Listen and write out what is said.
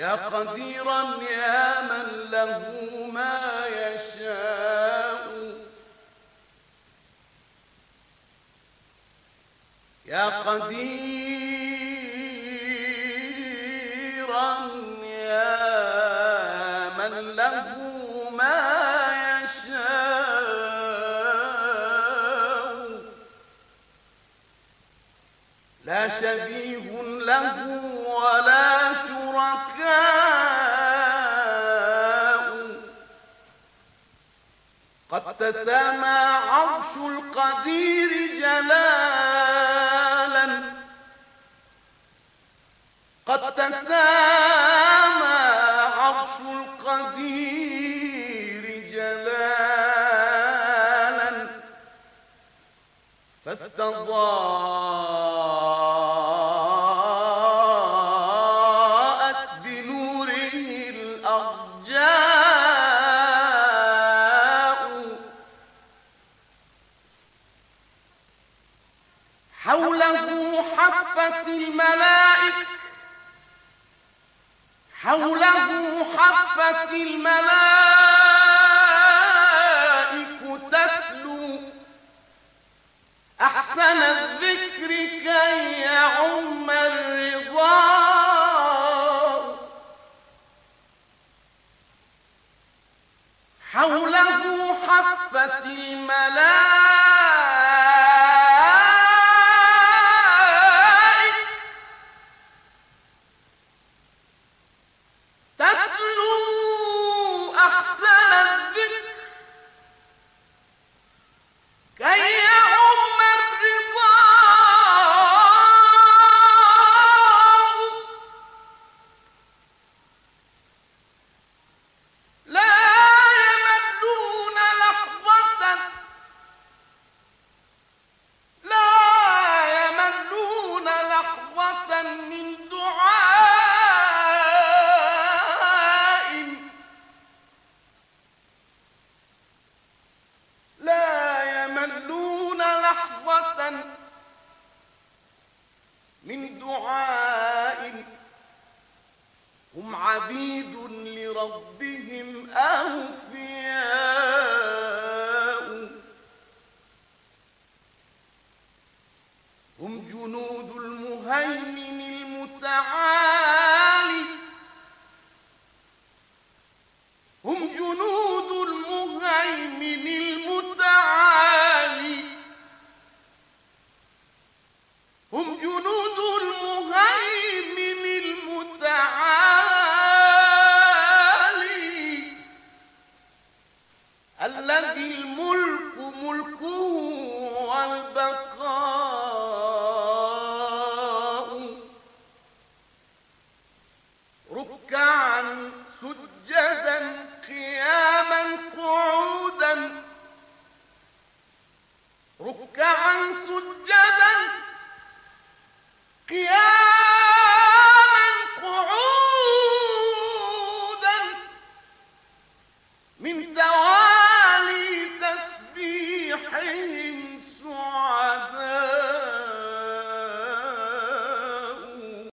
يا قديرا يا من له ما يشاء. يا قديرا يا من له ما يشاء. لا شبيه له ولا شركاء. قد تسامى عرش القدير جلالا. قد تسامى عرش القدير جلالا. فاستضاءت حوله حفت الملائكة. حوله حفت الملائكة تتلو. أحسن الذكر كي يعم الرضا. حوله حفت الملائكة كي لحظة من دعاء. هم عبيد لربهم أوفياء هم جنود المهيمن المتعالي. هم جنود المهيمن سجدا قياما قعودا. ركعا سجدا قياما قعودا. من دوالي تسبيحه